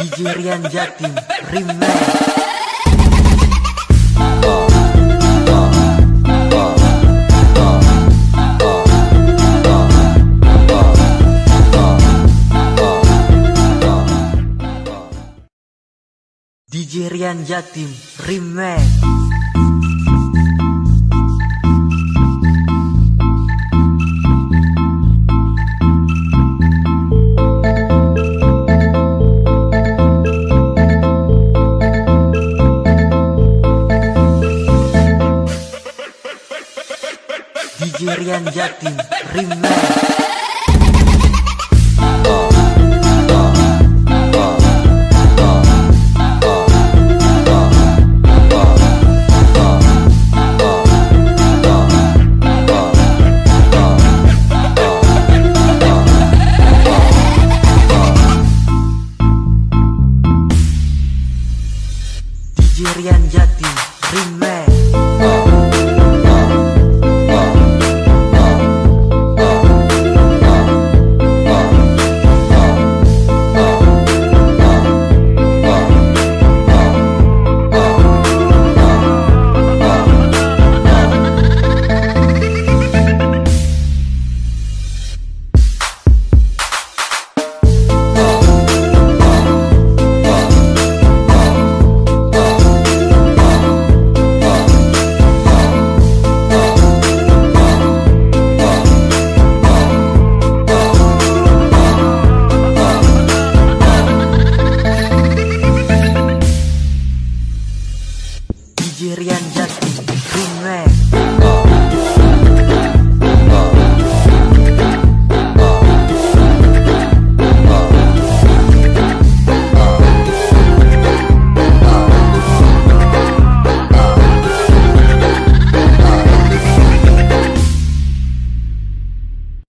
DJ Rian Jatim Remix DJ Rian Jatim Remix DJ Rian Jatim DJ Rian Jatim